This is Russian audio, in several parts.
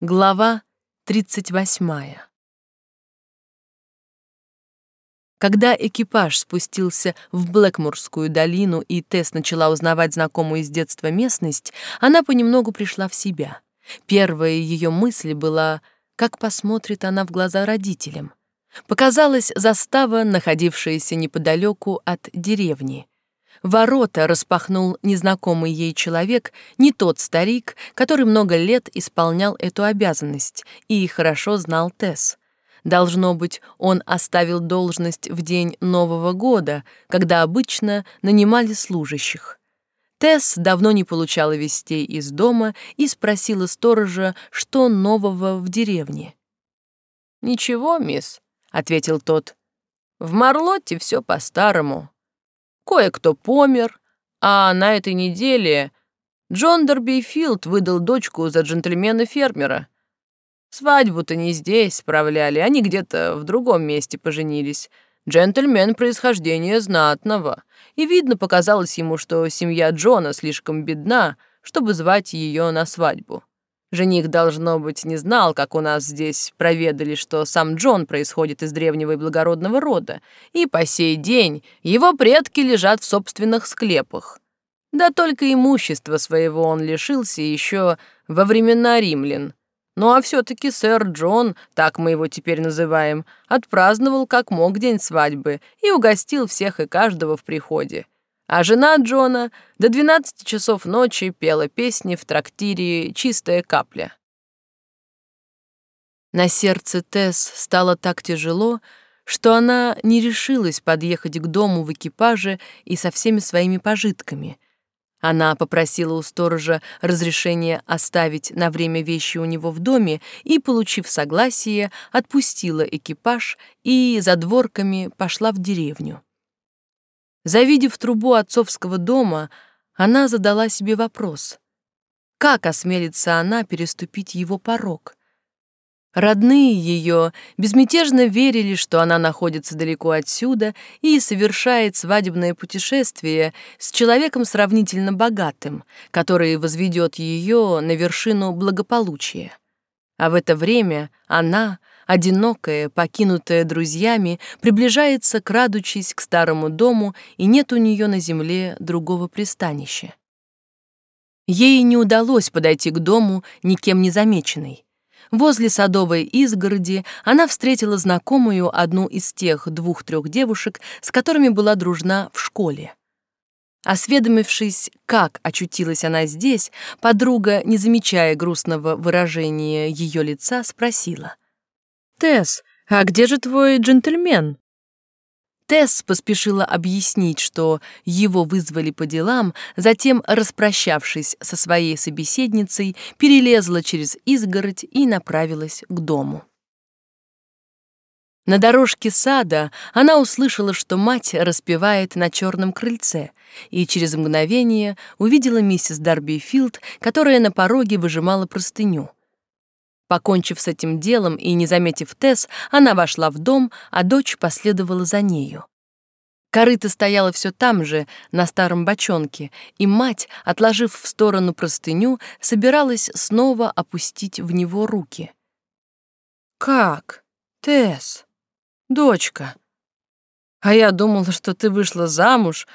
Глава 38. Когда экипаж спустился в Блэкмурскую долину и Тесс начала узнавать знакомую из детства местность, она понемногу пришла в себя. Первая ее мысль была, как посмотрит она в глаза родителям. Показалась застава, находившаяся неподалеку от деревни. Ворота распахнул незнакомый ей человек, не тот старик, который много лет исполнял эту обязанность и хорошо знал Тесс. Должно быть, он оставил должность в день Нового года, когда обычно нанимали служащих. Тесс давно не получала вестей из дома и спросила сторожа, что нового в деревне. «Ничего, мисс», — ответил тот. «В Марлотте все по-старому. Кое-кто помер, а на этой неделе Джон Дербифилд выдал дочку за джентльмена-фермера. Свадьбу-то не здесь справляли, они где-то в другом месте поженились. Джентльмен происхождения знатного, и видно показалось ему, что семья Джона слишком бедна, чтобы звать ее на свадьбу. Жених, должно быть, не знал, как у нас здесь проведали, что сам Джон происходит из древнего и благородного рода, и по сей день его предки лежат в собственных склепах. Да только имущества своего он лишился еще во времена римлян. Ну а все-таки сэр Джон, так мы его теперь называем, отпраздновал как мог день свадьбы и угостил всех и каждого в приходе а жена Джона до 12 часов ночи пела песни в трактире «Чистая капля». На сердце Тесс стало так тяжело, что она не решилась подъехать к дому в экипаже и со всеми своими пожитками. Она попросила у сторожа разрешения оставить на время вещи у него в доме и, получив согласие, отпустила экипаж и за дворками пошла в деревню. Завидев трубу отцовского дома, она задала себе вопрос. Как осмелится она переступить его порог? Родные ее безмятежно верили, что она находится далеко отсюда и совершает свадебное путешествие с человеком сравнительно богатым, который возведет ее на вершину благополучия. А в это время она, одинокая, покинутая друзьями, приближается, крадучись к старому дому, и нет у нее на земле другого пристанища. Ей не удалось подойти к дому, никем не замеченной. Возле садовой изгороди она встретила знакомую одну из тех двух-трех девушек, с которыми была дружна в школе. Осведомившись, как очутилась она здесь, подруга, не замечая грустного выражения ее лица, спросила — «Тесс, а где же твой джентльмен?» Тесс поспешила объяснить, что его вызвали по делам, затем, распрощавшись со своей собеседницей, перелезла через изгородь и направилась к дому. На дорожке сада она услышала, что мать распевает на черном крыльце, и через мгновение увидела миссис Дарби Филд, которая на пороге выжимала простыню. Покончив с этим делом и не заметив Тесс, она вошла в дом, а дочь последовала за нею. Корыто стояла все там же, на старом бочонке, и мать, отложив в сторону простыню, собиралась снова опустить в него руки. «Как? Тесс? Дочка? А я думала, что ты вышла замуж,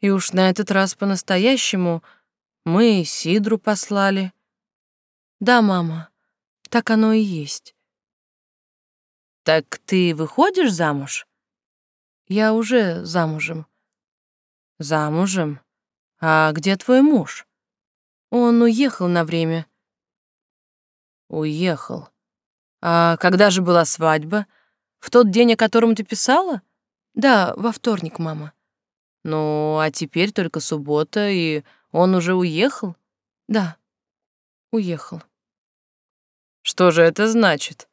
и уж на этот раз по-настоящему мы Сидру послали». «Да, мама», так оно и есть. Так ты выходишь замуж? Я уже замужем. Замужем? А где твой муж? Он уехал на время. Уехал. А когда же была свадьба? В тот день, о котором ты писала? Да, во вторник, мама. Ну, а теперь только суббота, и он уже уехал? Да, уехал. Что же это значит?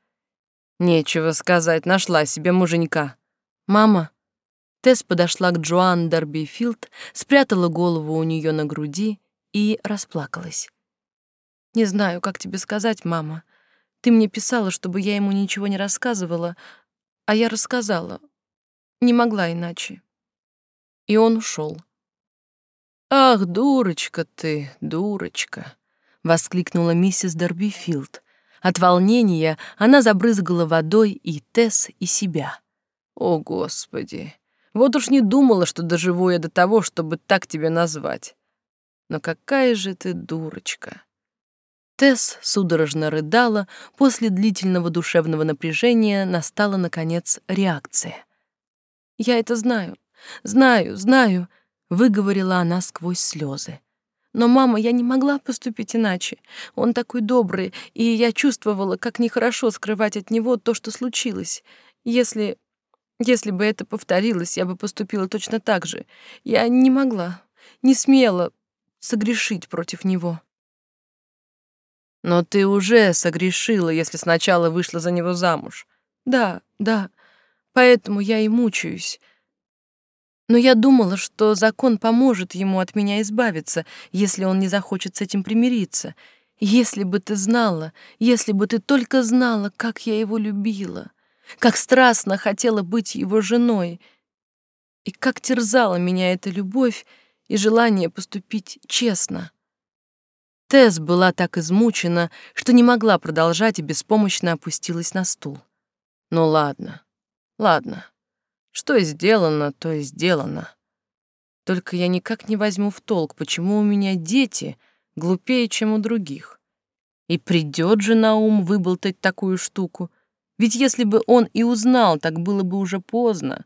Нечего сказать, нашла себе муженька. Мама. Тесс подошла к Джоан Дарбифилд, спрятала голову у нее на груди и расплакалась. Не знаю, как тебе сказать, мама. Ты мне писала, чтобы я ему ничего не рассказывала, а я рассказала. Не могла иначе. И он ушел. Ах, дурочка ты, дурочка, воскликнула миссис Дарбифилд. От волнения она забрызгала водой и Тесс, и себя. «О, Господи! Вот уж не думала, что доживу я до того, чтобы так тебя назвать. Но какая же ты дурочка!» Тесс судорожно рыдала, после длительного душевного напряжения настала, наконец, реакция. «Я это знаю, знаю, знаю», — выговорила она сквозь слезы. «Но, мама, я не могла поступить иначе. Он такой добрый, и я чувствовала, как нехорошо скрывать от него то, что случилось. Если... если бы это повторилось, я бы поступила точно так же. Я не могла, не смела согрешить против него». Но ты уже согрешила, если сначала вышла за него замуж. Да, да, поэтому я и мучаюсь. Но я думала, что закон поможет ему от меня избавиться, если он не захочет с этим примириться. Если бы ты знала, если бы ты только знала, как я его любила, как страстно хотела быть его женой, и как терзала меня эта любовь и желание поступить честно. Тесс была так измучена, что не могла продолжать и беспомощно опустилась на стул. «Ну ладно, ладно. Что сделано, то и сделано. Только я никак не возьму в толк, почему у меня дети глупее, чем у других. И придет же на ум выболтать такую штуку. Ведь если бы он и узнал, так было бы уже поздно».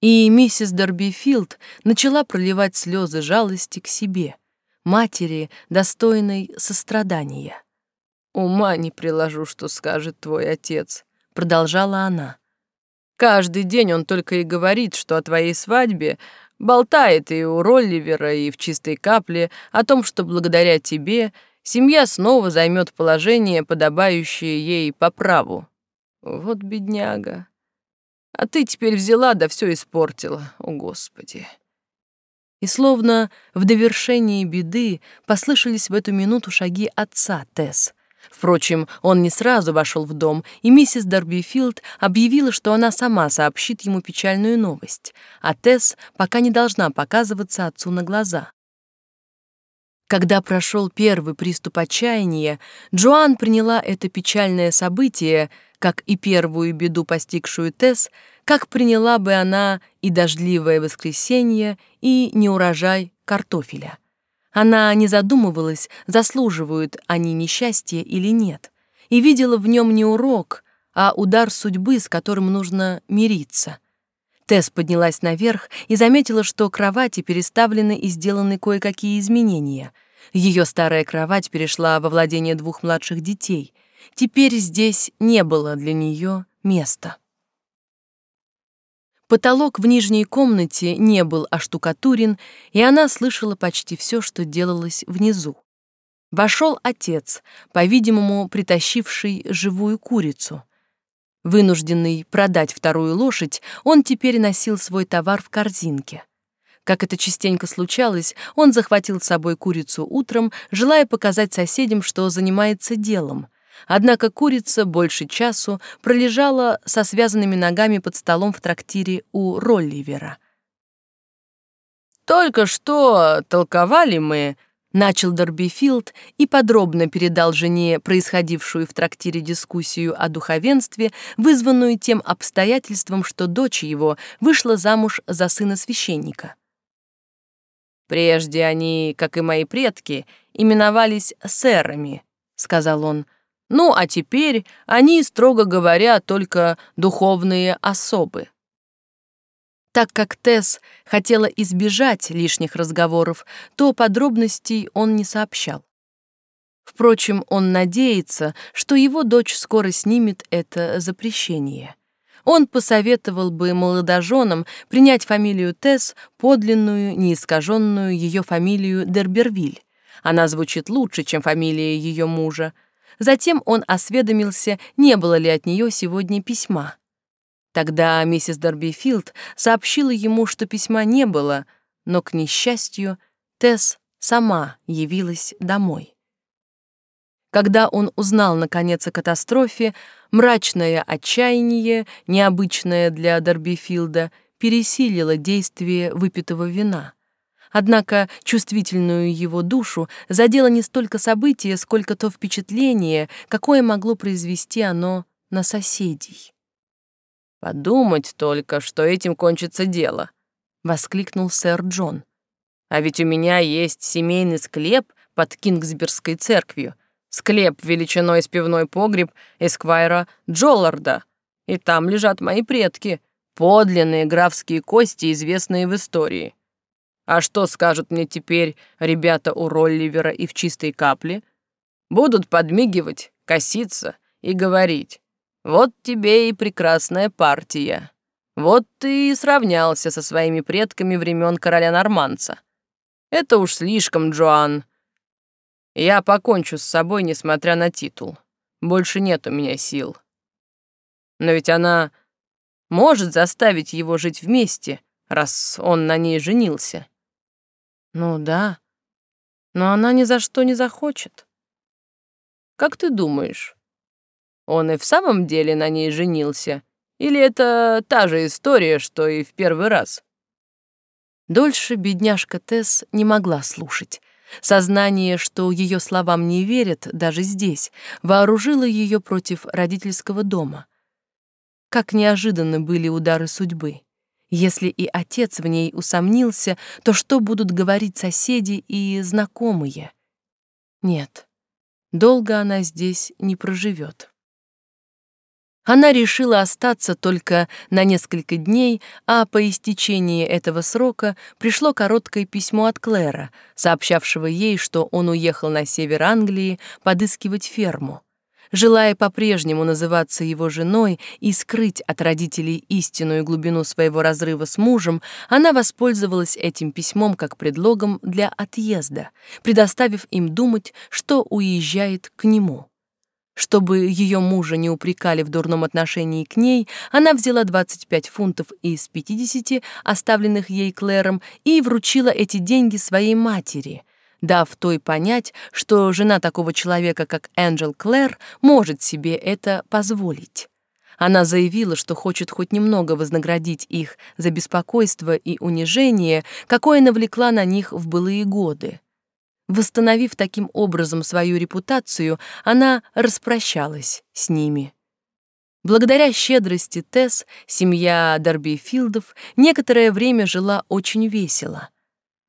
И миссис Дорбифилд начала проливать слезы жалости к себе — матери, достойной сострадания. «Ума не приложу, что скажет твой отец», — продолжала она. «Каждый день он только и говорит, что о твоей свадьбе болтает и у Ролливера, и в чистой капле о том, что благодаря тебе семья снова займет положение, подобающее ей по праву. Вот бедняга. А ты теперь взяла да все испортила, о Господи!» И словно в довершении беды послышались в эту минуту шаги отца Тесс. Впрочем, он не сразу вошел в дом, и миссис Дорбифилд объявила, что она сама сообщит ему печальную новость, а Тесс пока не должна показываться отцу на глаза. Когда прошел первый приступ отчаяния, Джоан приняла это печальное событие, как и первую беду, постигшую Тесс, как приняла бы она и дождливое воскресенье, и неурожай картофеля. Она не задумывалась, заслуживают они несчастья или нет, и видела в нем не урок, а удар судьбы, с которым нужно мириться. Тесс поднялась наверх и заметила, что кровати переставлены и сделаны кое-какие изменения. Ее старая кровать перешла во владение двух младших детей. Теперь здесь не было для нее места. Потолок в нижней комнате не был оштукатурен, и она слышала почти все, что делалось внизу. Вошел отец, по-видимому, притащивший живую курицу. Вынужденный продать вторую лошадь, он теперь носил свой товар в корзинке. Как это частенько случалось, он захватил с собой курицу утром, желая показать соседям, что занимается делом, Однако курица больше часу пролежала со связанными ногами под столом в трактире у Ролливера. «Только что толковали мы», — начал Дорбифилд и подробно передал жене происходившую в трактире дискуссию о духовенстве, вызванную тем обстоятельством, что дочь его вышла замуж за сына священника. «Прежде они, как и мои предки, именовались сэрами», — сказал он, — ну, а теперь они, строго говоря, только духовные особы. Так как Тесс хотела избежать лишних разговоров, то подробностей он не сообщал. Впрочем, он надеется, что его дочь скоро снимет это запрещение. Он посоветовал бы молодоженам принять фамилию Тесс, подлинную, неискаженную ее фамилию Дербервиль. Она звучит лучше, чем фамилия ее мужа, Затем он осведомился, не было ли от нее сегодня письма. Тогда миссис Дорбифилд сообщила ему, что письма не было, но, к несчастью, Тесс сама явилась домой. Когда он узнал, наконец, о катастрофе, мрачное отчаяние, необычное для Дорбифилда, пересилило действие выпитого вина. Однако чувствительную его душу задело не столько событие, сколько то впечатление, какое могло произвести оно на соседей. «Подумать только, что этим кончится дело», — воскликнул сэр Джон. «А ведь у меня есть семейный склеп под Кингсбергской церковью, склеп величиной с пивной погреб Эсквайра Джолларда, и там лежат мои предки, подлинные графские кости, известные в истории. А что скажут мне теперь ребята у Ролливера и в чистой капле? Будут подмигивать, коситься и говорить. Вот тебе и прекрасная партия. Вот ты и сравнялся со своими предками времен короля Норманца. Это уж слишком, Джоан. Я покончу с собой, несмотря на титул. Больше нет у меня сил. Но ведь она может заставить его жить вместе, раз он на ней женился. Ну да, но она ни за что не захочет. Как ты думаешь, он и в самом деле на ней женился? Или это та же история, что и в первый раз? Дольше бедняжка Тесс не могла слушать. Сознание, что ее словам не верят даже здесь, вооружило ее против родительского дома. Как неожиданны были удары судьбы. Если и отец в ней усомнился, то что будут говорить соседи и знакомые? Нет, долго она здесь не проживет. Она решила остаться только на несколько дней, а по истечении этого срока пришло короткое письмо от Клэра, сообщавшего ей, что он уехал на север Англии подыскивать ферму. Желая по-прежнему называться его женой и скрыть от родителей истинную глубину своего разрыва с мужем, она воспользовалась этим письмом как предлогом для отъезда, предоставив им думать, что уезжает к нему. Чтобы ее мужа не упрекали в дурном отношении к ней, она взяла 25 фунтов из 50, оставленных ей Клэром, и вручила эти деньги своей матери, дав той понять, что жена такого человека, как Энджел Клэр, может себе это позволить. Она заявила, что хочет хоть немного вознаградить их за беспокойство и унижение, какое навлекла на них в былые годы. Восстановив таким образом свою репутацию, она распрощалась с ними. Благодаря щедрости Тесс семья Дарбифилдов некоторое время жила очень весело.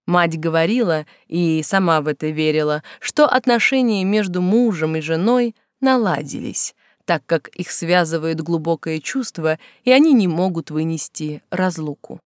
Мать говорила, и сама в это верила, что отношения между мужем и женой наладились, так как их связывает глубокое чувство, и они не могут вынести разлуку.